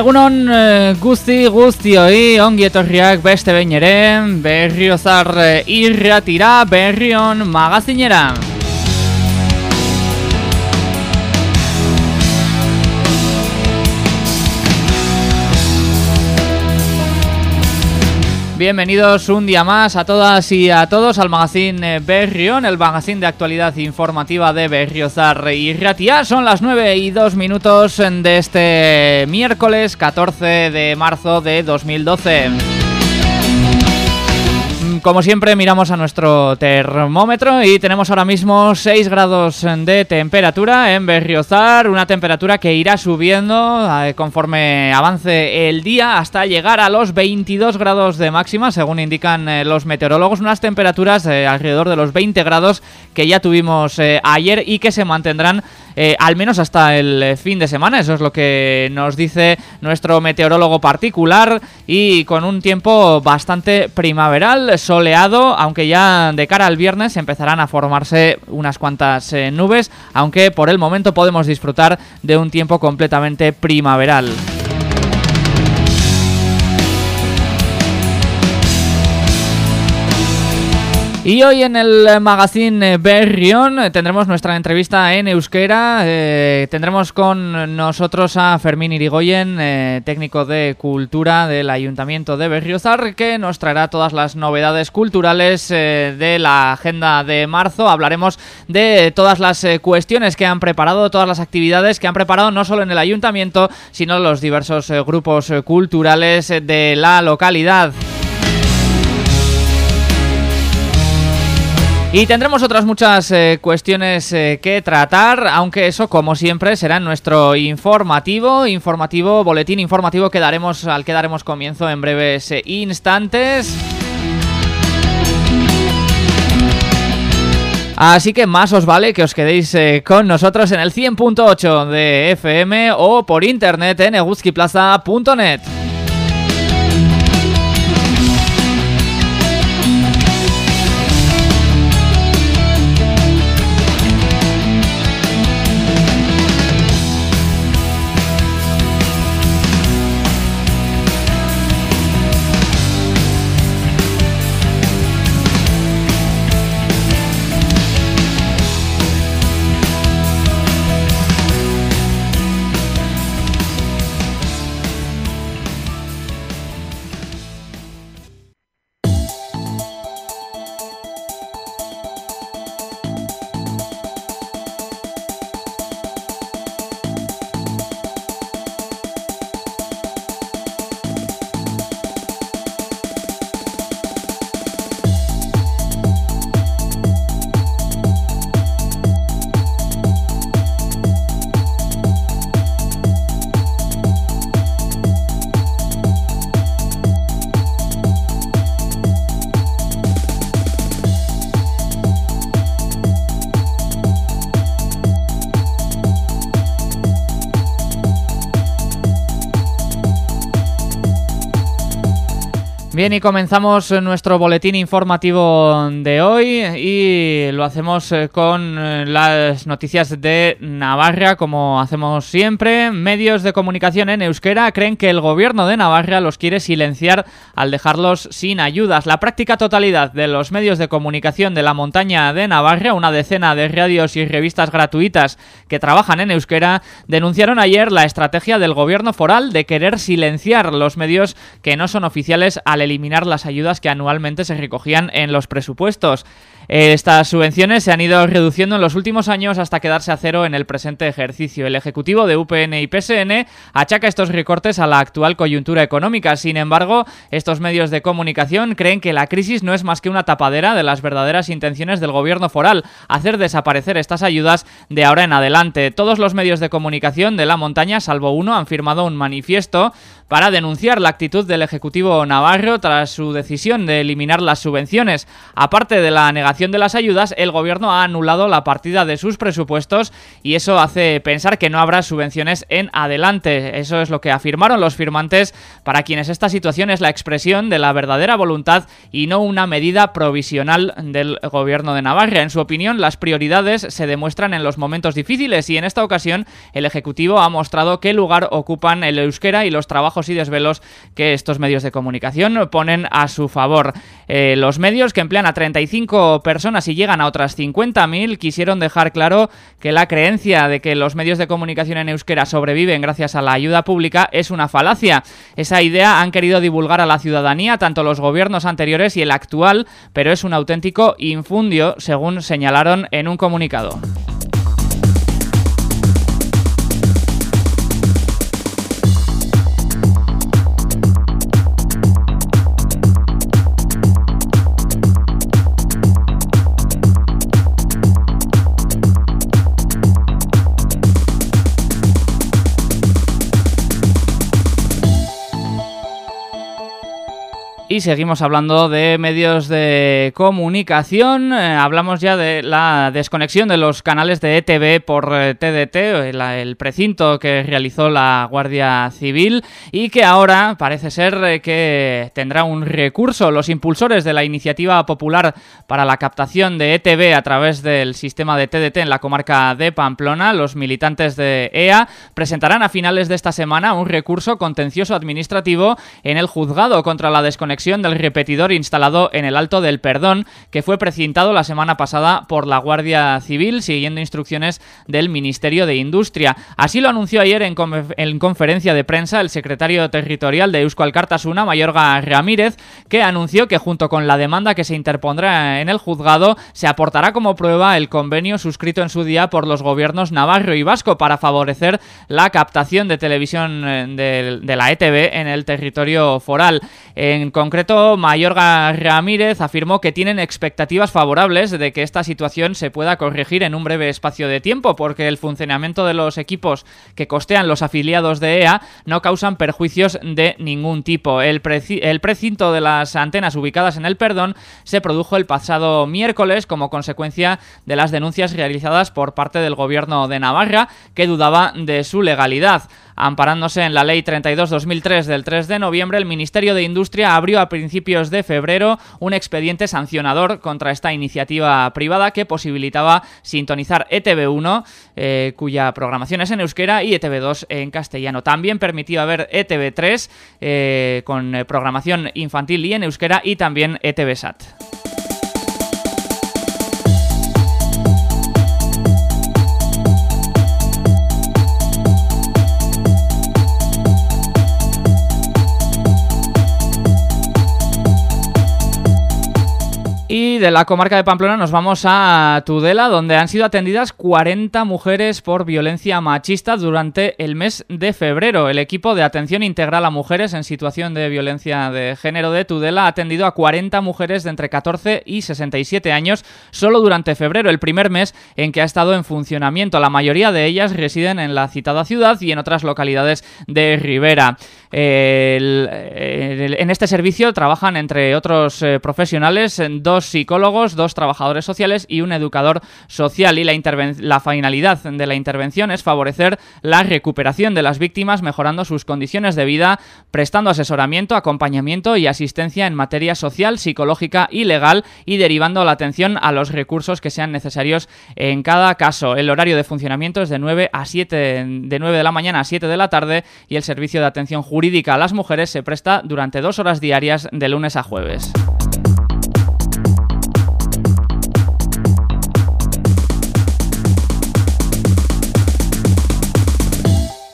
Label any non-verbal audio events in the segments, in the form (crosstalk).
Egunon eh, guzti guztioi ongi etorriak beste behin ere berriozar eh, irratira berrion magazinera. Bienvenidos un día más a todas y a todos al magazine eh, Berrión, el magazine de actualidad informativa de Berriozar y Ratia. Son las 9 y 2 minutos de este miércoles 14 de marzo de 2012 como siempre miramos a nuestro termómetro y tenemos ahora mismo 6 grados de temperatura en Berriozar, una temperatura que irá subiendo eh, conforme avance el día hasta llegar a los 22 grados de máxima, según indican eh, los meteorólogos, unas temperaturas eh, alrededor de los 20 grados que ya tuvimos ayer y que se mantendrán al menos hasta el fin de semana. Eso es lo que nos dice nuestro meteorólogo particular y con un tiempo bastante primaveral, soleado, aunque ya de cara al viernes empezarán a formarse unas cuantas eh, nubes, aunque por el momento podemos disfrutar de un tiempo completamente primaveral. Y hoy en el magazine Berrión eh, tendremos nuestra entrevista en euskera. Eh, tendremos con nosotros a Fermín Irigoyen, eh, técnico de cultura del Ayuntamiento de Berriozar, que nos traerá todas las novedades culturales de la agenda de marzo. Hablaremos de todas las cuestiones que han preparado, todas las actividades que han preparado no solo en el Ayuntamiento, sino los diversos grupos culturales de la localidad. Y tendremos otras muchas eh, cuestiones eh, que tratar, aunque eso, como siempre, será nuestro informativo, informativo, boletín informativo que daremos, al que daremos comienzo en breves eh, instantes. Así que más os vale que os quedéis con nosotros en el 100.8 de FM o por internet en eguzquiplaza.net. Bien, y comenzamos nuestro boletín informativo de hoy y lo hacemos eh, con eh, las noticias de Navarra, como hacemos siempre. Medios de comunicación en euskera creen que el gobierno de Navarra los quiere silenciar al dejarlos sin ayudas. La práctica totalidad de los medios de comunicación de la montaña de Navarra, una decena de radios y revistas gratuitas que trabajan en euskera, denunciaron ayer la estrategia del gobierno foral de querer silenciar los medios que no son oficiales al eliminar las ayudas que anualmente se recogían en los presupuestos. Estas subvenciones se han ido reduciendo en los últimos años hasta quedarse a cero en el presente ejercicio. El Ejecutivo de UPN y PSN achaca estos recortes a la actual coyuntura económica. Sin embargo, estos medios de comunicación creen que la crisis no es más que una tapadera de las verdaderas intenciones del gobierno foral, hacer desaparecer estas ayudas de ahora en adelante. Todos los medios de comunicación de la montaña, salvo uno, han firmado un manifiesto para denunciar la actitud del Ejecutivo Navarro tras su decisión de eliminar las subvenciones. Aparte de la negación de las ayudas, el gobierno ha anulado la partida de sus presupuestos y eso hace pensar que no habrá subvenciones en adelante. Eso es lo que afirmaron los firmantes para quienes esta situación es la expresión de la verdadera voluntad y no una medida provisional del gobierno de Navarra. En su opinión, las prioridades se demuestran en los momentos difíciles y en esta ocasión el Ejecutivo ha mostrado qué lugar ocupan el euskera y los trabajos y desvelos que estos medios de comunicación ponen a su favor. Eh, los medios que emplean a 35 personas y llegan a otras 50.000 quisieron dejar claro que la creencia de que los medios de comunicación en euskera sobreviven gracias a la ayuda pública es una falacia. Esa idea han querido divulgar a la ciudadanía tanto los gobiernos anteriores y el actual, pero es un auténtico infundio, según señalaron en un comunicado. Seguimos hablando de medios de comunicación. Eh, hablamos ya de la desconexión de los canales de ETV por TDT, eh, el, precinto que realizó la Guardia Civil y que ahora parece ser eh, que tendrá un recurso. Los impulsores de la iniciativa popular para la captación de ETV a través del sistema de TDT en la comarca de Pamplona, los militantes de EA, presentarán a finales de esta semana un recurso contencioso administrativo en el juzgado contra la desconexión del repetidor instalado en el Alto del Perdón, que fue precintado la semana pasada por la Guardia Civil, siguiendo instrucciones del Ministerio de Industria. Así lo anunció ayer en, conferencia de prensa el secretario territorial de Eusko Alcartasuna, Mayorga Ramírez, que anunció que junto con la demanda que se interpondrá en el juzgado, se aportará como prueba el convenio suscrito en su día por los gobiernos navarro y vasco para favorecer la captación de televisión eh, de, la ETV en el territorio foral. En concreto, Mayorga Ramírez afirmó que tienen expectativas favorables de que esta situación se pueda corregir en un breve espacio de tiempo, porque el funcionamiento de los equipos que costean los afiliados de EA no causan perjuicios de ningún tipo. El, el precinto de las antenas ubicadas en el Perdón se produjo el pasado miércoles como consecuencia de las denuncias realizadas por parte del gobierno de Navarra, que dudaba de su legalidad. Amparándose en la Ley 32-2003 del 3 de noviembre, el Ministerio de Industria abrió a principios de febrero un expediente sancionador contra esta iniciativa privada que posibilitaba sintonizar ETV1, eh, cuya programación es en euskera, y ETV2 en castellano. También permitió ver ETV3 eh, con programación infantil y en euskera y también ETVSAT. Y de la comarca de Pamplona nos vamos a Tudela, donde han sido atendidas 40 mujeres por violencia machista durante el mes de febrero. El equipo de atención integral a mujeres en situación de violencia de género de Tudela ha atendido a 40 mujeres de entre 14 y 67 años solo durante febrero, el primer mes en que ha estado en funcionamiento. La mayoría de ellas residen en la citada ciudad y en otras localidades de Rivera. en este servicio trabajan, entre otros eh, profesionales, dos psicólogos, dos trabajadores sociales y un educador social. Y la, la finalidad de la intervención es favorecer la recuperación de las víctimas, mejorando sus condiciones de vida, prestando asesoramiento, acompañamiento y asistencia en materia social, psicológica y legal y derivando la atención a los recursos que sean necesarios en cada caso. El horario de funcionamiento es de 9 a 7 de 9 de la mañana a 7 de la tarde y el servicio de atención jurídica a las mujeres se presta durante dos horas diarias de lunes a jueves.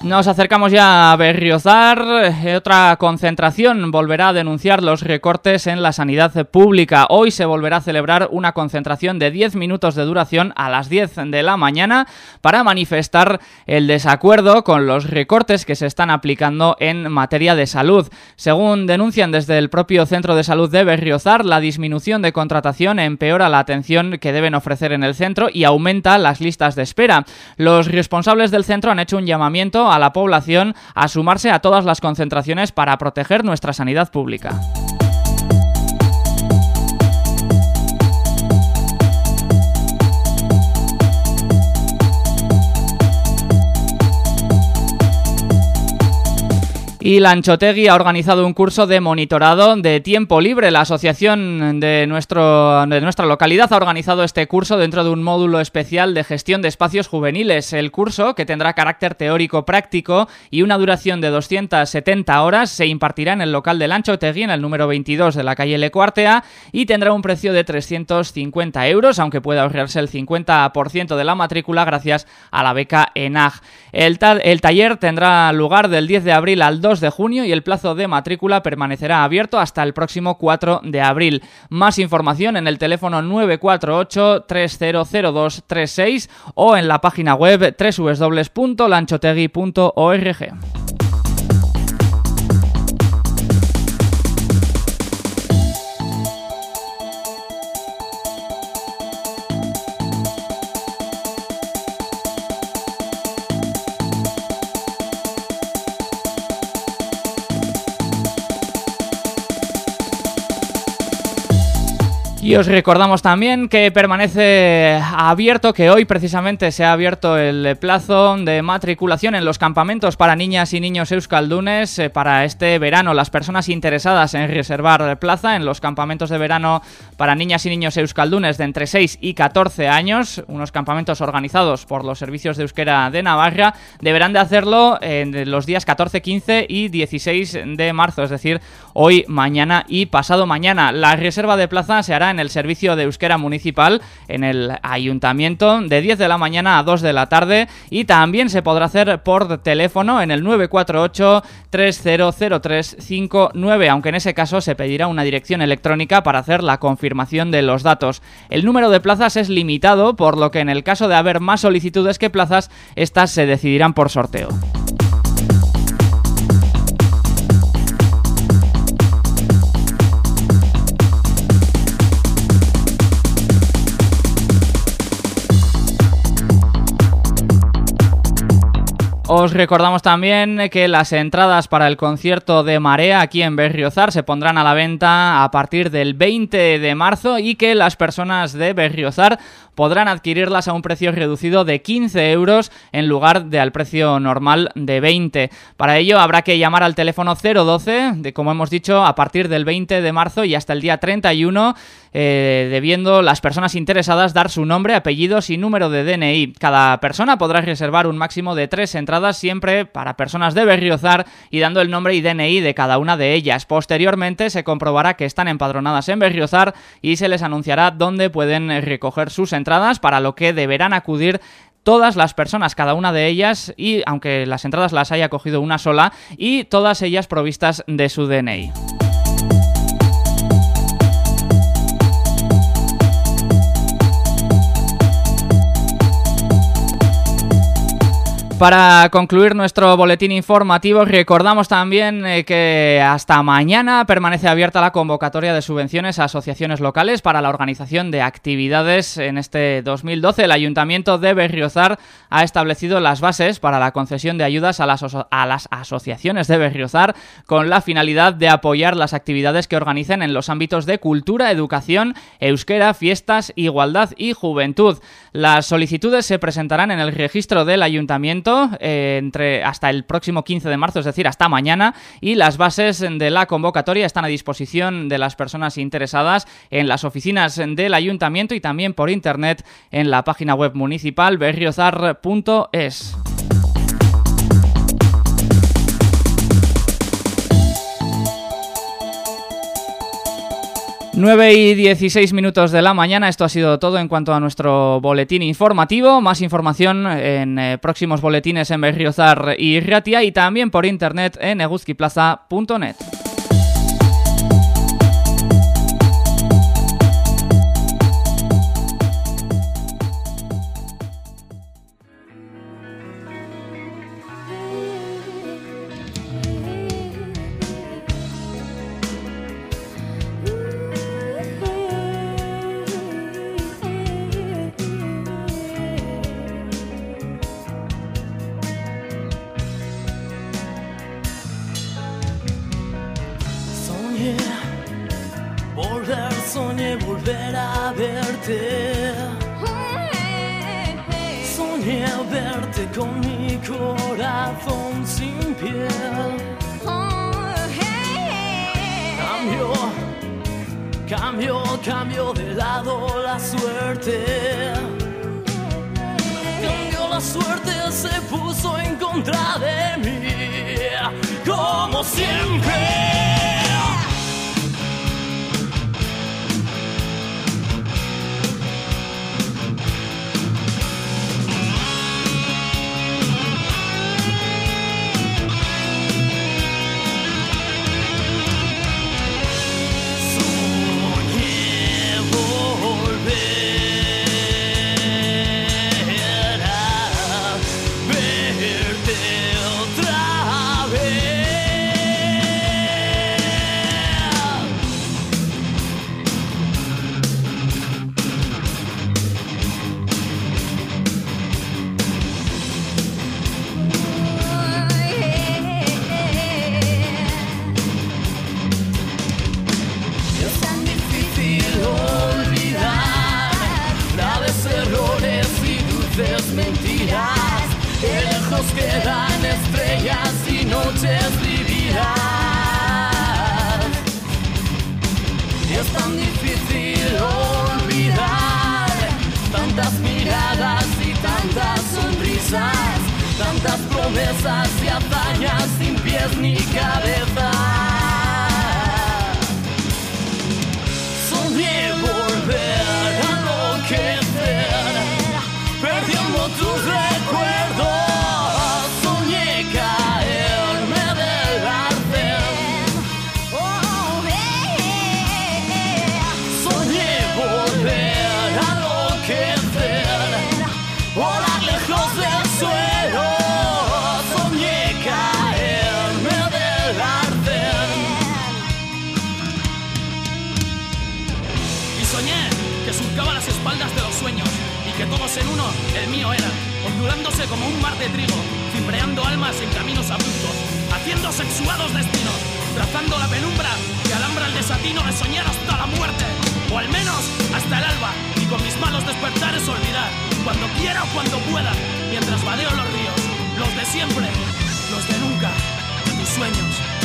Nos acercamos ya a Berriozar. Eh, otra concentración volverá a denunciar los recortes en la sanidad pública. Hoy se volverá a celebrar una concentración de 10 minutos de duración a las 10 de la mañana para manifestar el desacuerdo con los recortes que se están aplicando en materia de salud. Según denuncian desde el propio Centro de Salud de Berriozar, la disminución de contratación empeora la atención que deben ofrecer en el centro y aumenta las listas de espera. Los responsables del centro han hecho un llamamiento a a la población a sumarse a todas las concentraciones para proteger nuestra sanidad pública. Y Lanchotegui ha organizado un curso de monitorado de tiempo libre. La asociación de, nuestro, de nuestra localidad ha organizado este curso dentro de un módulo especial de gestión de espacios juveniles. El curso, que tendrá carácter teórico práctico y una duración de 270 horas, se impartirá en el local de Lanchotegui, en el número 22 de la calle Lecuartea, y tendrá un precio de 350 euros, aunque pueda ahorrarse el 50% de la matrícula gracias a la beca ENAG. El, el taller tendrá lugar del 10 de abril al 2 de junio y el plazo de matrícula permanecerá abierto hasta el próximo 4 de abril. Más información en el teléfono 948-300236 o en la página web www.lanchotegui.org. Y os recordamos también que permanece abierto, que hoy precisamente se ha abierto el plazo de matriculación en los campamentos para niñas y niños euskaldunes eh, para este verano. Las personas interesadas en reservar plaza en los campamentos de verano para niñas y niños euskaldunes de entre 6 y 14 años, unos campamentos organizados por los servicios de euskera de Navarra, deberán de hacerlo en los días 14, 15 y 16 de marzo, es decir, hoy, mañana y pasado mañana. La reserva de plaza se hará en en el servicio de euskera municipal en el ayuntamiento de 10 de la mañana a 2 de la tarde y también se podrá hacer por teléfono en el 948 300359, aunque en ese caso se pedirá una dirección electrónica para hacer la confirmación de los datos. El número de plazas es limitado, por lo que en el caso de haber más solicitudes que plazas, estas se decidirán por sorteo. Os recordamos también que las entradas para el concierto de Marea aquí en Berriozar se pondrán a la venta a partir del 20 de marzo y que las personas de Berriozar podrán adquirirlas a un precio reducido de 15 euros en lugar de al precio normal de 20. Para ello habrá que llamar al teléfono 012, de, como hemos dicho, a partir del 20 de marzo y hasta el día 31, eh, debiendo las personas interesadas dar su nombre, apellidos y número de DNI. Cada persona podrá reservar un máximo de tres entradas siempre para personas de Berriozar y dando el nombre y DNI de cada una de ellas. Posteriormente se comprobará que están empadronadas en Berriozar y se les anunciará dónde pueden recoger sus entradas para lo que deberán acudir todas las personas, cada una de ellas, y aunque las entradas las haya cogido una sola, y todas ellas provistas de su DNI. Para concluir nuestro boletín informativo, recordamos también eh, que hasta mañana permanece abierta la convocatoria de subvenciones a asociaciones locales para la organización de actividades en este 2012. El Ayuntamiento de Berriozar ha establecido las bases para la concesión de ayudas a las, a las asociaciones de Berriozar con la finalidad de apoyar las actividades que organicen en los ámbitos de cultura, educación, euskera, fiestas, igualdad y juventud. Las solicitudes se presentarán en el registro del Ayuntamiento eh, entre hasta el próximo 15 de marzo, es decir, hasta mañana, y las bases de la convocatoria están a disposición de las personas interesadas en las oficinas del ayuntamiento y también por internet en la página web municipal berriozar.es. 9 y 16 minutos de la mañana, esto ha sido todo en cuanto a nuestro boletín informativo. Más información en eh, próximos boletines en Berriozar y Riatia y también por internet en eguzquiplaza.net. con mi corazón sin piel. Oh, cambio, cambio, cambio de lado la suerte. Cambio la suerte, se puso en contra de mí, como siempre. la penumbra que alambra el desatino de soñar hasta la muerte, o al menos hasta el alba, y con mis malos despertares olvidar, cuando quiera o cuando pueda, mientras vadeo los ríos, los de siempre, los de nunca, tus sueños.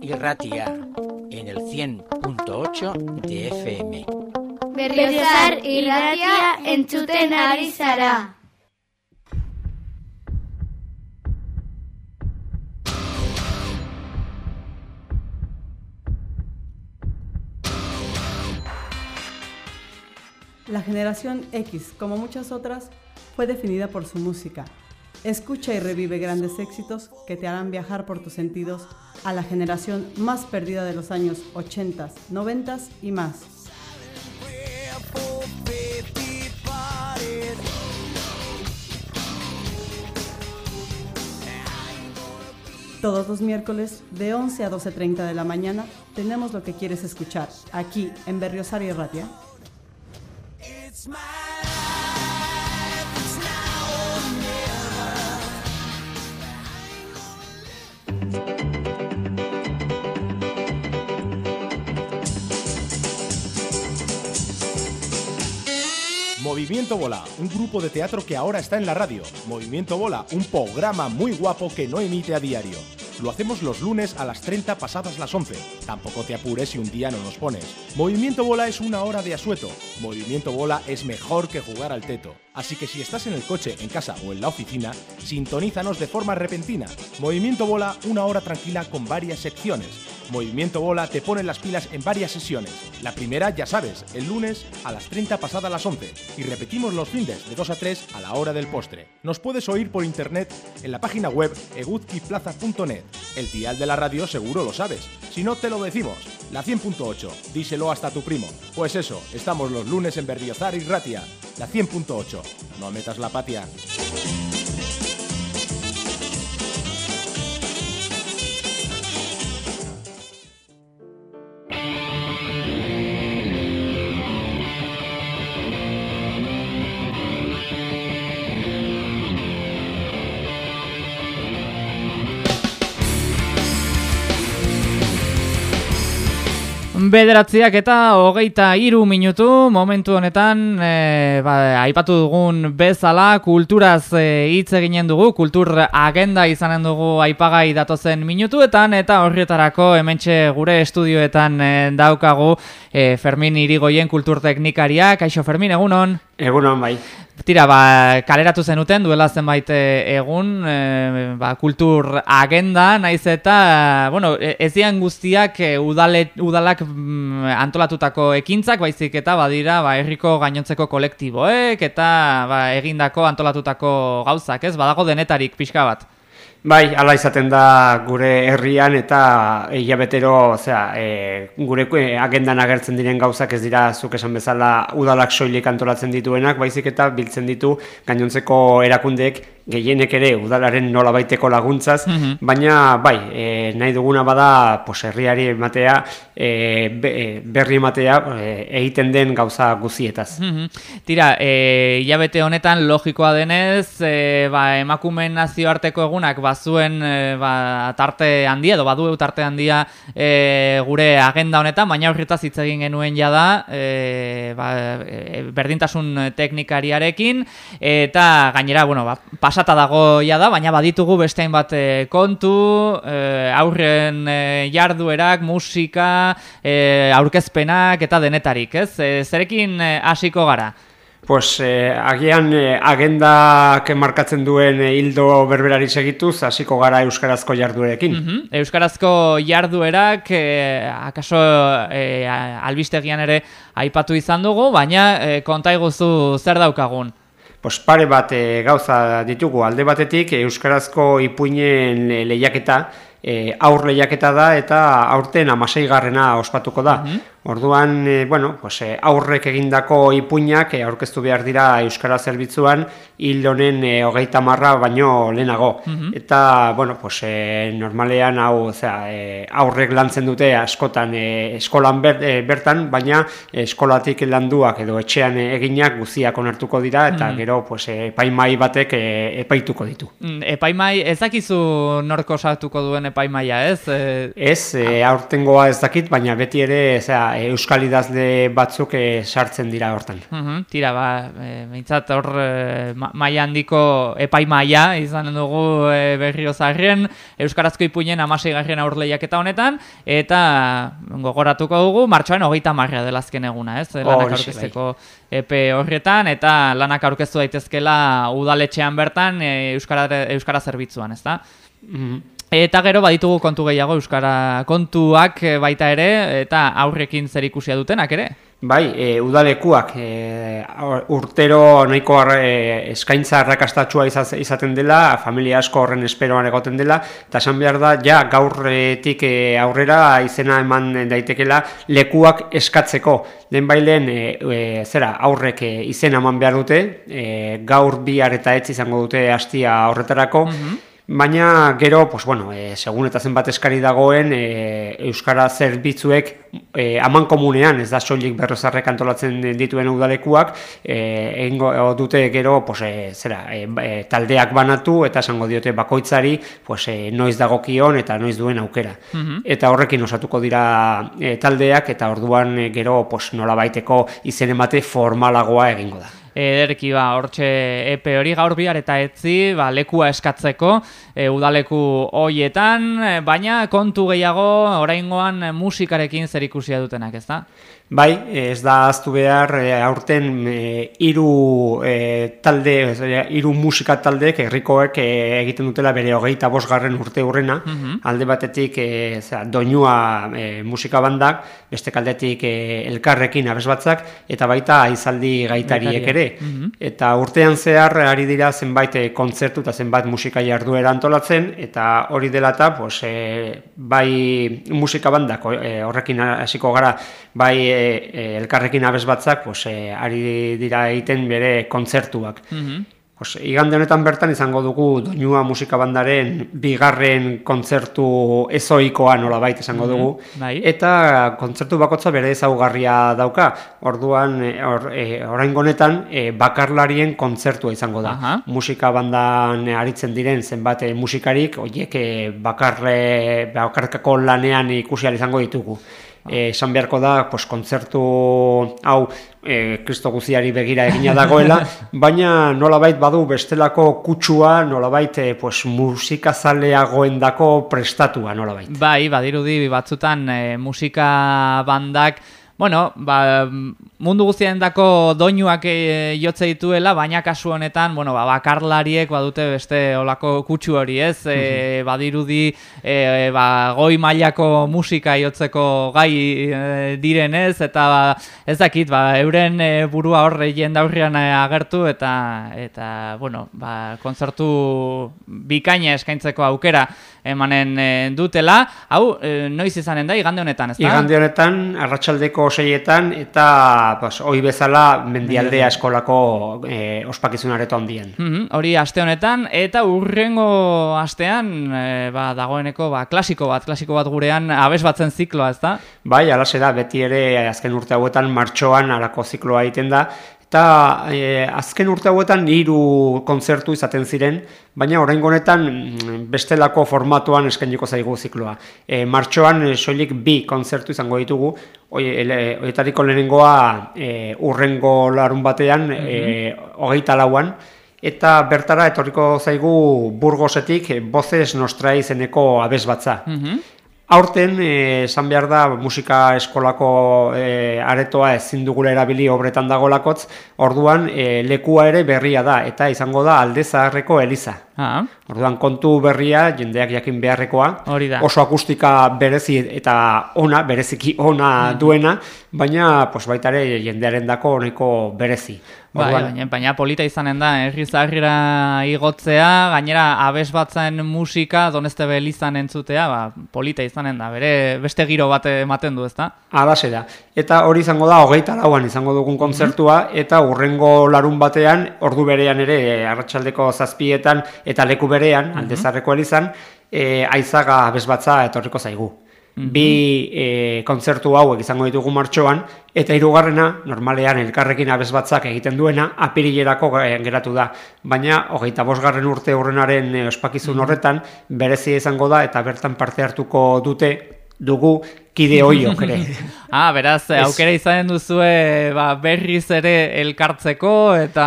y Irratia en el 100.8 de FM. Berriozar Irratia entzuten ari zara. La generación X, como muchas otras, fue definida por su música, Escucha y revive grandes éxitos que te harán viajar por tus sentidos a la generación más perdida de los años 80, 90 y más. Todos los miércoles de 11 a 12.30 de la mañana tenemos lo que quieres escuchar aquí en Berriosar y Ratia. Movimiento Bola, un grupo de teatro que ahora está en la radio. Movimiento Bola, un programa muy guapo que no emite a diario. Lo hacemos los lunes a las 30 pasadas las 11. Tampoco te apures si un día no nos pones. Movimiento Bola es una hora de asueto. Movimiento Bola es mejor que jugar al teto. Así que si estás en el coche, en casa o en la oficina, sintonízanos de forma repentina. Movimiento Bola, una hora tranquila con varias secciones. Movimiento Bola te pone las pilas en varias sesiones. La primera, ya sabes, el lunes a las 30 pasadas las 11 y repetimos los fines de 2 a 3 a la hora del postre. Nos puedes oír por internet en la página web eguzquiplaza.net. El dial de la radio seguro lo sabes. Si no, te lo decimos. La 100.8. Díselo hasta tu primo. Pues eso, estamos los lunes en Berriozar y Ratia. La 100.8. No metas la patia. Bederatziak eta hogeita hiru minutu momentu honetan e, ba, aipatu dugun bezala kulturaz e, hitz eginen dugu, kultur agenda izanen dugu aipagai datozen minutuetan eta horretarako hementxe gure estudioetan e, daukagu e, Fermin Irigoien kulturteknikaria, kaixo Fermin, egunon? Egunon bai. Tira, ba, kaleratu zenuten duela zenbait eh, egun, e, ba, kultur agenda, naiz eta, bueno, e, ez dian guztiak e, udale, udalak mm, antolatutako ekintzak, baizik eta badira, ba, herriko gainontzeko kolektiboek, eta ba, egindako antolatutako gauzak, ez? Badago denetarik pixka bat. Bai, ala izaten da gure herrian eta hilabetero, osea, e, gure agendan agertzen diren gauzak ez dira zuk esan bezala udalak soilik antolatzen dituenak, baizik eta biltzen ditu gainontzeko erakundeek gehienek ere udalaren nola baiteko laguntzaz, mhm. baina bai, e, nahi duguna bada pos, herriari ematea, e, berri ematea e, egiten den gauza guzietaz. Mhm. Tira, e, hilabete honetan logikoa denez, e, ba, emakumen nazioarteko egunak bazuen e, ba, tarte handia, edo badu tarte handia e, gure agenda honetan, baina horretaz hitz egin genuen jada, e, ba, e, berdintasun teknikariarekin, eta gainera, bueno, ba, pasata dago ja da, baina baditugu beste bat e, kontu, e, aurren e, jarduerak, musika, e, aurkezpenak eta denetarik, ez? E, zerekin hasiko gara? Pues eh, agian eh, agendak markatzen duen eh, hildo berberari segituz hasiko gara euskarazko jarduerekin. Mm Euskarazko jarduerak eh, akaso eh, albistegian ere aipatu izan dugu, baina eh, konta iguzu zer daukagun. Pues pare bat gauza ditugu alde batetik euskarazko ipuinen lehiaketa e, aur lehiaketa da eta aurten amasei garrena ospatuko da. Mhm. Orduan, e, bueno, pues, e, aurrek egindako ipuinak e, aurkeztu behar dira Euskara Zerbitzuan hil honen e, hogeita marra baino lehenago. Mhm. Eta, bueno, pues, e, normalean hau, ozera, e, aurrek lantzen dute askotan e, eskolan ber, e, bertan, baina eskolatik landuak edo etxean eginak guziak onartuko dira eta mm gero pues, epaimai batek e, epaituko ditu. Mm, epaimai, ez dakizu norko osatuko duen epaimaia, ez? E... Ez, aurtengoa ez dakit, baina beti ere, zera, euskal idazle batzuk e, sartzen dira hortan. Uh tira, ba, e, mintzat hor e, maia handiko epai maia izan dugu e, berrio zarrien, euskarazko ipuinen amasei garrien aurleiak eta honetan, eta gogoratuko dugu, martxoan hogeita marra delazken eguna, ez? Lanak aurkezteko epe horretan, eta lanak aurkeztu daitezkela udaletxean bertan e, euskara, euskara zerbitzuan, ez da? Mhm. Eta gero baditugu kontu gehiago euskara kontuak eh, baita ere eta aurrekin zer ikusia dutenak ere. Bai, e, udalekuak e, urtero nahiko e, eskaintza arrakastatsua izaten dela, familia asko horren esperoan egoten dela, eta esan behar da, ja gaurretik e, aurrera izena eman daitekela lekuak eskatzeko. Den bailen, e, e, zera, aurrek e, izena eman behar dute, e, gaur bihar eta etzi izango dute hastia horretarako, mhm baina gero, pues, bueno, e, segun eta zenbat eskari dagoen, e, Euskara zerbitzuek e, aman komunean, ez da soilik berrozarrek antolatzen dituen udalekuak, e, egingo dute gero, pues, e, zera, e, taldeak banatu, eta esango diote bakoitzari, pues, e, noiz dagokion eta noiz duen aukera. Eta horrekin osatuko dira e, taldeak, eta orduan gero, pues, nola baiteko izen emate formalagoa egingo da. Ederki ba, hortxe epe hori gaur bihar eta etzi, ba, lekua eskatzeko e, udaleku hoietan, e, baina kontu gehiago oraingoan musikarekin zer ikusia dutenak, ez da? Bai, ez da aztu behar e, aurten e, hiru e, talde, e, hiru musika taldeek herrikoek e, egiten dutela bere hogeita bosgarren urte hurrena, alde batetik e, zera, doinua e, musika bandak, beste kaldetik e, elkarrekin abesbatzak, eta baita aizaldi gaitariek ere. Eta urtean zehar ari dira zenbait e, kontzertu eta zenbait musika jarduera antolatzen, eta hori dela eta pues, e, bai musika bandak horrekin hasiko gara, bai e, elkarrekin abez batzak pues, e, ari dira egiten bere kontzertuak. Pues, igande honetan bertan izango dugu doinua musika bandaren bigarren kontzertu ezoikoa nolabait izango dugu. bai. Eta kontzertu bakotza bere ezaugarria dauka. Orduan, e, or, e, oraingo honetan e, bakarlarien kontzertua izango da. Aha. Musika bandan aritzen diren zenbat musikarik, horiek bakarre, bakarkako lanean ikusi izango ditugu. E, esan beharko da, pues, kontzertu hau e, kristo guziari begira egina dagoela, (laughs) baina nolabait badu bestelako kutsua, nolabait e, pues, musikazaleagoendako prestatua, nolabait. Bai, badirudi batzutan e, musika bandak Bueno, ba, mundu guztiendako doinuak e, jotze dituela, baina kasu honetan, bueno, ba, bakarlariek badute beste olako kutsu hori, ez? E, badirudi e, ba, goi mailako musika jotzeko gai e, direnez, eta ba, ez dakit, ba, euren e, burua horre jendaurrian agertu, eta, eta bueno, ba, kontzertu bikaina eskaintzeko aukera emanen dutela. Hau, noiz izanen da, igande honetan, ez da? Igande honetan, arratsaldeko seietan, eta pues, hoi bezala mendialdea eskolako e, ospakizun areto handien. Mhm, hori aste honetan, eta urrengo astean, e, ba, dagoeneko ba, klasiko bat, klasiko bat gurean abes batzen zikloa, ez da? Bai, alaxe da, beti ere azken urte hauetan martxoan alako zikloa egiten da, eta e, azken urte hauetan hiru kontzertu izaten ziren, baina oraingo honetan mm, bestelako formatuan eskainiko zaigu zikloa. E, martxoan e, soilik bi kontzertu izango ditugu, hoietariko lehenengoa e, urrengo larun batean, e, hogeita lauan, eta bertara etorriko zaigu burgosetik Voces Nostra izeneko abez batza. Aurten, eh, esan behar da, musika eskolako eh, aretoa ezin dugula erabili obretan dagolakotz, orduan eh, lekua ere berria da, eta izango da alde zaharreko eliza. Ah, Orduan kontu berria, jendeak jakin beharrekoa, Hori da. oso akustika berezi eta ona, bereziki ona duena, baina pues, baita ere jendearen dako honeko berezi. bai, baina, baina polita izanen da, herri zaharrira igotzea, gainera abes batzen musika, donezte belizan entzutea, ba, polita izanen da, bere beste giro bat ematen du, ezta? Alase da. Eta hori izango da, hogeita lauan izango dugun kontzertua, eta urrengo larun batean, ordu berean ere, eh, arratsaldeko zazpietan, eta leku berean, aldezarreko elizan, e, aizaga bezbatza etorriko zaigu. Bi e, kontzertu hauek izango ditugu martxoan, eta hirugarrena normalean elkarrekin abezbatzak egiten duena, apirilerako eh, geratu da. Baina, hogeita bosgarren urte hurrenaren eh, ospakizun horretan, berezia izango da, eta bertan parte hartuko dute, dugu kide hoiok (laughs) ere. Ah, beraz, aukera izanen duzue ba, berriz ere elkartzeko, eta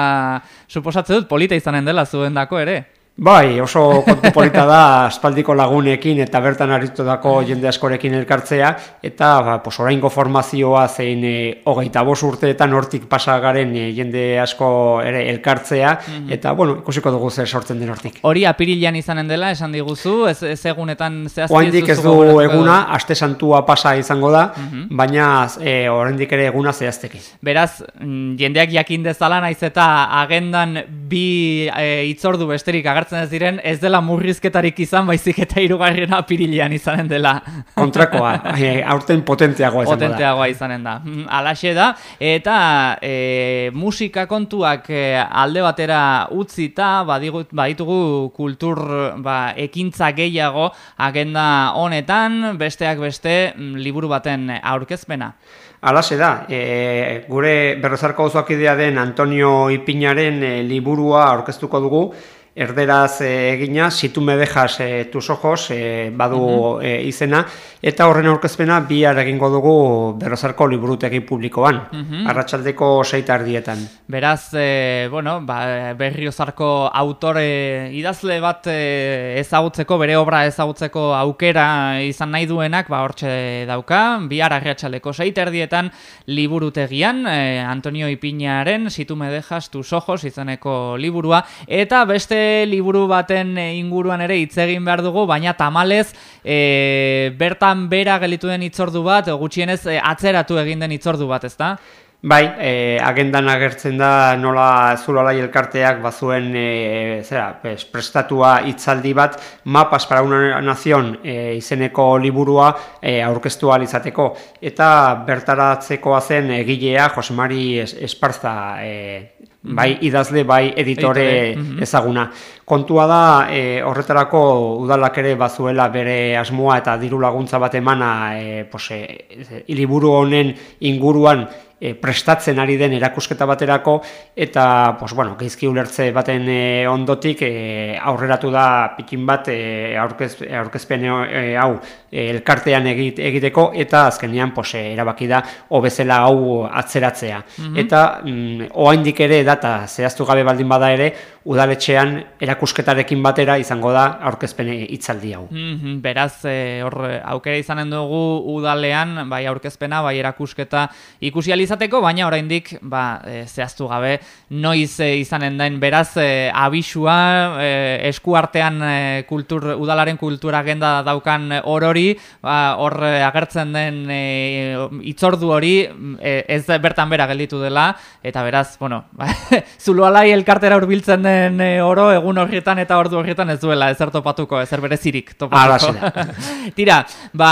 suposatze dut polita izanen dela zuendako ere. Bai, oso kontu polita da aspaldiko lagunekin eta bertan aritutako jende askorekin elkartzea eta ba, pos, oraingo formazioa zein e, hogeita bos urteetan hortik pasa garen e, jende asko ere elkartzea eta bueno, ikusiko dugu zer sortzen den hortik. Hori apirilean izanen dela, esan diguzu, ez, ez egunetan zehazki Oraindik ez du eguna, aste santua pasa izango da, baina e, oraindik ere eguna zehazteki. Beraz, mm, jendeak jakin dezala naiz eta agendan bi e, itzordu besterik agertzen agertzen ez diren, ez dela murrizketarik izan, baizik eta hirugarren apirilean izanen dela. Kontrakoa, (laughs) aurten potenteagoa izango da. Potenteagoa izanen da. Mm, Alaxe da, eta e, musika kontuak e, alde batera utzita, baditugu kultur ba, ekintza gehiago agenda honetan, besteak beste mm, liburu baten aurkezpena. Alase da, e, gure berrozarko osoak idea den Antonio Ipinaren e, liburua aurkeztuko dugu, erderaz e, egina, situ me dejas e, tus ojos, e, badu e, izena, eta horren aurkezpena bihar egingo dugu berrozarko liburutegi publikoan, arratsaldeko seita ardietan. Beraz, e, bueno, ba, berriozarko autore idazle bat e, ezagutzeko, bere obra ezagutzeko aukera izan nahi duenak, ba, hortxe dauka, bihar arratsaleko seita ardietan liburutegian, e, Antonio Ipiñaren, situ me dejas tus ojos izeneko liburua, eta beste liburu baten e, inguruan ere hitz egin behar dugu, baina tamalez e, bertan bera gelitu den hitzordu bat, gutxienez e, atzeratu egin den hitzordu bat, ezta? Bai, e, agendan agertzen da nola zulolai elkarteak bazuen e, zera, pues, prestatua hitzaldi bat mapas para una nación e, izeneko liburua e, aurkeztu izateko eta bertaratzekoa zen egilea Josemari Esparza e, bai idazle, bai editore Editore, mhm. ezaguna. Kontua da e, horretarako udalak ere bazuela bere asmoa eta diru laguntza bat emana e, pues, e, liburu honen inguruan e, prestatzen ari den erakusketa baterako eta pues, bueno, geizki ulertze baten e, ondotik e, aurreratu da pikin bat e, aurkez, aurkezpen e, hau e, elkartean egit, egiteko eta azkenean pues, erabaki da hobezela hau atzeratzea. Eta mm, oaindik ere data zehaztu gabe baldin bada ere udaletxean erakusketarekin batera izango da aurkezpen hitzaldi hau. Mhm, Beraz, e, hor aukera izanen dugu udalean, bai aurkezpena, bai erakusketa ikusi ahal izateko, baina oraindik ba, e, zehaztu gabe noiz e, izanen den beraz e, abisua e, eskuartean e, kultur, udalaren kultura agenda daukan orori, ba, hor agertzen den e, itzordu hori e, ez bertan bera gelditu dela, eta beraz, bueno, ba, (laughs) zulualai elkartera hurbiltzen den e, oro egun horrietan eta ordu horrietan ez duela ezer topatuko, ezer berezirik topatuko. (laughs) Tira, ba,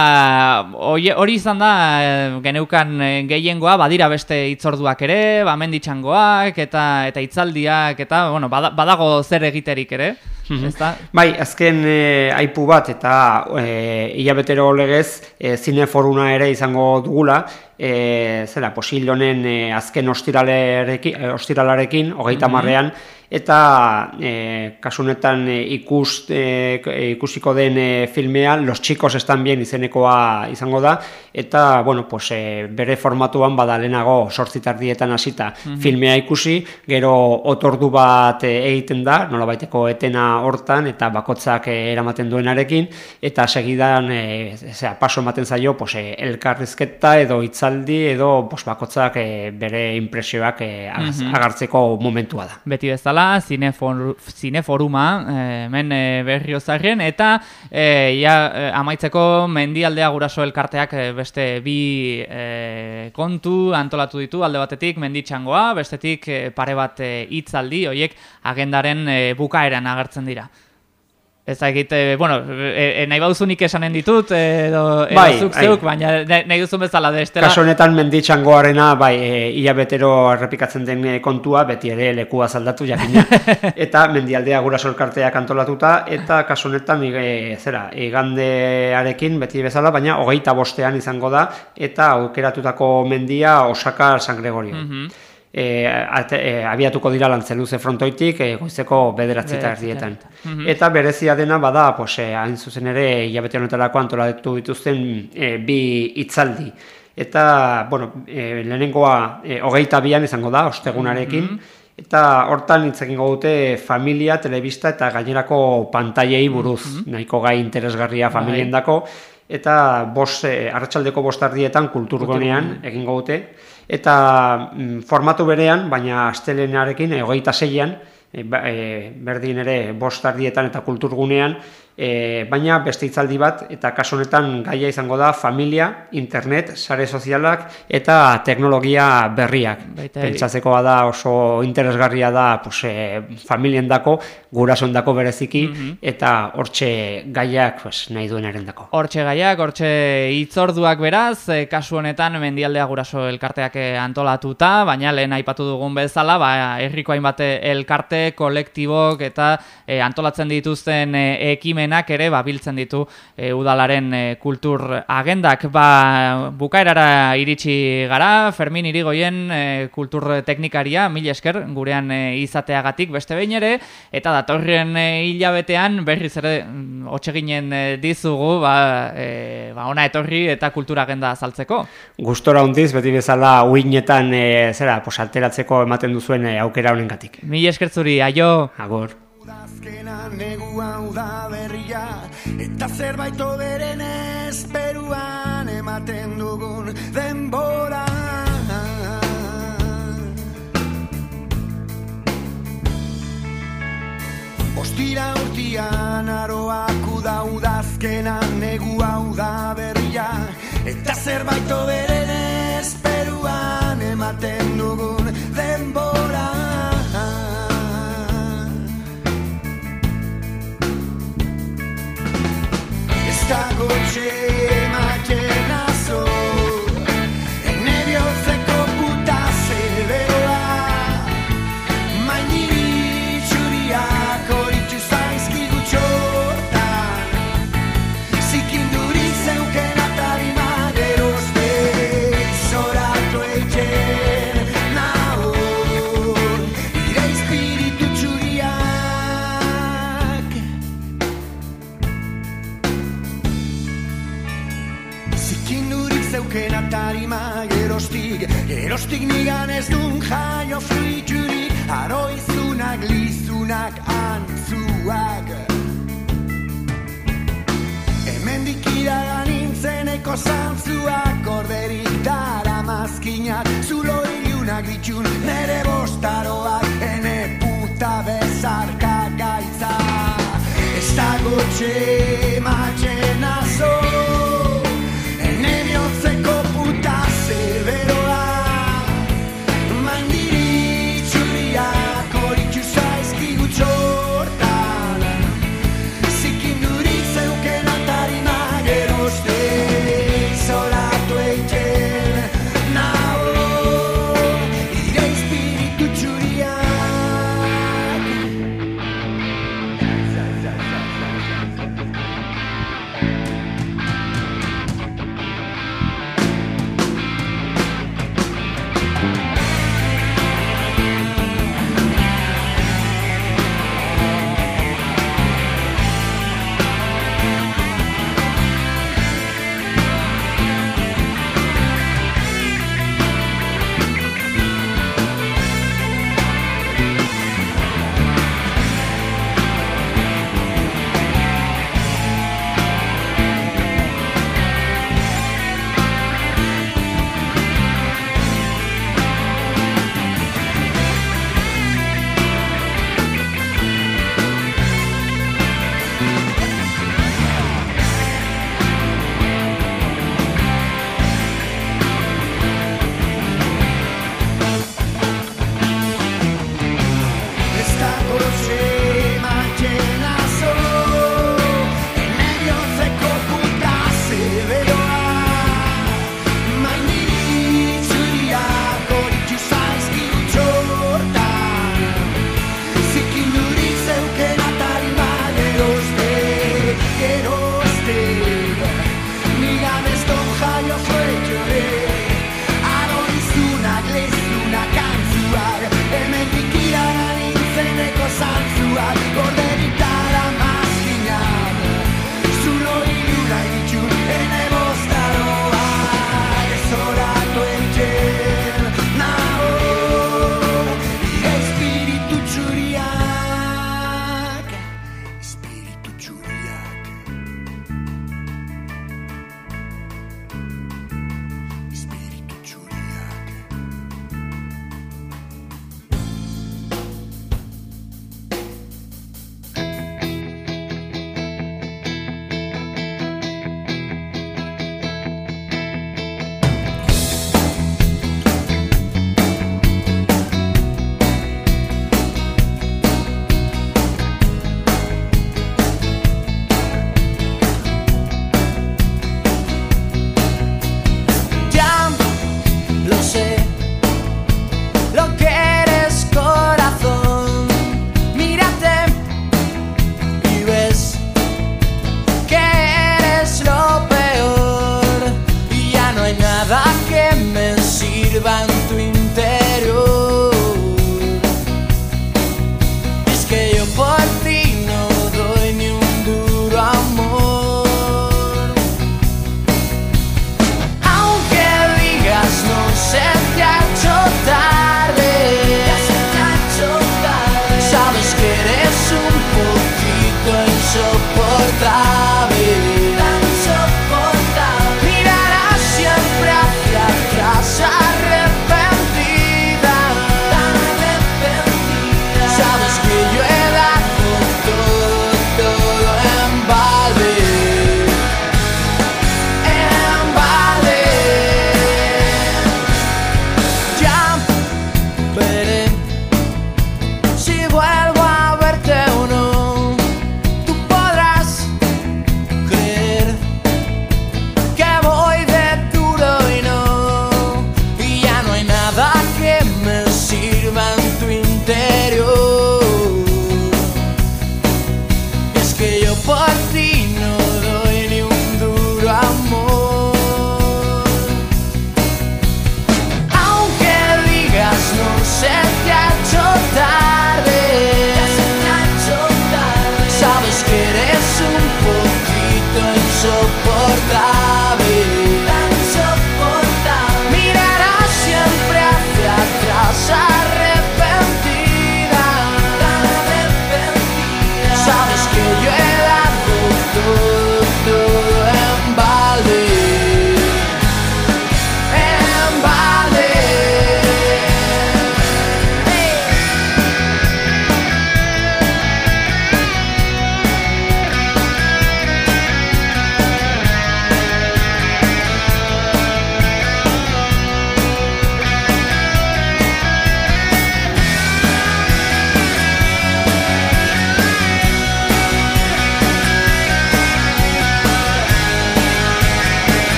hori izan da eh, geneukan eh, gehiengoa, badira beste hitzorduak ere, ba menditxangoak eta eta hitzaldiak eta bueno, bada- badago zer egiterik ere. Ezta? Bai, azken e, aipu bat eta e, hilabetero legez e, zineforuna ere izango dugula, e, zera, posil honen e, azken ostiralarekin, e, ostiralarekin, hogeita marrean, eta e, kasunetan e, ikus, e, ikusiko den e, filmea Los chicos están bien izenekoa izango da, eta bueno, pues, e, bere formatuan bada lehenago sortzitardietan hasita filmea ikusi, gero otordu bat e, egiten da, nola baiteko etena hortan, eta bakotzak e, eramaten duenarekin, eta segidan e, zera, paso ematen zaio pues, e, elkarrizketa edo hitzaldi edo pues, bakotzak e, bere impresioak e, agaz- agartzeko momentua da. Beti bezala, zinefor, zineforuma, eh, hemen eh, berriozarren, eta eh, ja, eh, amaitzeko mendialdea guraso elkarteak eh, beste bi eh, kontu antolatu ditu alde batetik menditxangoa, bestetik eh, pare bat eh, hitzaldi hoiek agendaren eh, bukaeran agertzen dira. Ez dakit, eh, bueno, eh, eh, nahi bauzunik esanen ditut, edo, Bai, zuk bai. zeuk, baina nahi duzun bezala destela. Kaso honetan menditxangoarena bai, e, hilabetero errepikatzen den e, kontua, beti ere lekua zaldatu jakina. (laughs) eta mendialdea guraso elkarteak antolatuta, eta kaso honetan e, zera, igandearekin beti bezala, baina hogeita bostean izango da, eta aukeratutako mendia Osaka San Gregorio. Mhm. E, ate, e, abiatuko dira lantzeluze frontoitik e, goizeko bederatzita Bederatzita. erdietan. Mhm. Eta berezia dena bada, pues, hain zuzen ere, hilabete honetarako antolatu dituzten e, bi hitzaldi. Eta, bueno, e, lehenengoa e, hogeita bian izango da, ostegunarekin, eta hortan hitz egingo dute familia, telebista eta gainerako pantailei buruz, nahiko gai interesgarria familiendako, eta bos, e, arratsaldeko bostardietan kulturgonean. egingo dute, eta mm, formatu berean, baina astelenarekin, e, hogeita zeian, e, ba- e, berdin ere bost ardietan eta kulturgunean e, baina beste hitzaldi bat, eta kasu honetan gaia izango da familia, internet, sare sozialak eta teknologia berriak. Baita- Pentsatzeko da oso interesgarria da pues, e, familien dako, gurasondako bereziki, eta hortxe gaiak pues, nahi duenaren dako. Hortxe gaiak, hortxe hitzorduak beraz, e, kasu honetan mendialdea guraso elkarteak antolatuta, baina lehen aipatu dugun bezala, ba, herriko hainbat elkarte, kolektibok eta e, antolatzen dituzten e, ekimenak ere ba, biltzen ditu e, udalaren e, kultur agendak. Ba, bukaerara iritsi gara, Fermin Irigoien e, kultur teknikaria, mil esker, gurean e, izateagatik beste behin ere, eta datorren e, hilabetean berriz ere mm, otseginen e, dizugu, ba, e, ba, ona etorri eta kultura agenda azaltzeko. Gustora hundiz, beti bezala uinetan e, zera, pues, alteratzeko ematen duzuen aukera honengatik. Mil esker zuri, aio! Agor. Azkena negu hau da berria. Eta zerbait beren esperuan ematen dugun denbora gerostik nigan ez dun jaio fruiturik Aroizunak, lizunak, antzuak. Hemendik iragan nintzeneko zantzuak Orderik dara mazkinak Zulo ilunak ditun nere bostaroak Ene puta bezarka gaitza. Ez dago txematzen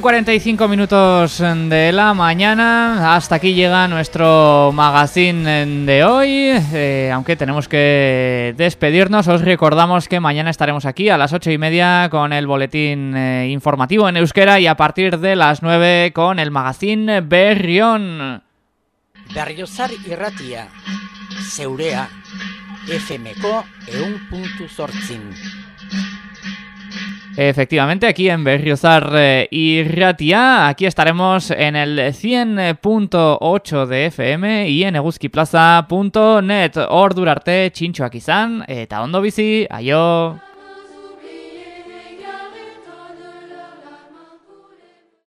9.45 minutos de la mañana, hasta aquí llega nuestro magazine de hoy, Eh, aunque tenemos que despedirnos, os recordamos que mañana estaremos aquí a las 8 y media con el boletín eh, informativo en euskera y a partir de las 9 con el magazine Berrión. Berriozar irratia. Efectivamente, aquí en Berriozar eh, y Ratia, aquí estaremos en el 100.8 de FM y en eguzkiplaza.net. Hor durarte txintxoak izan, eta ondo bizi, aio!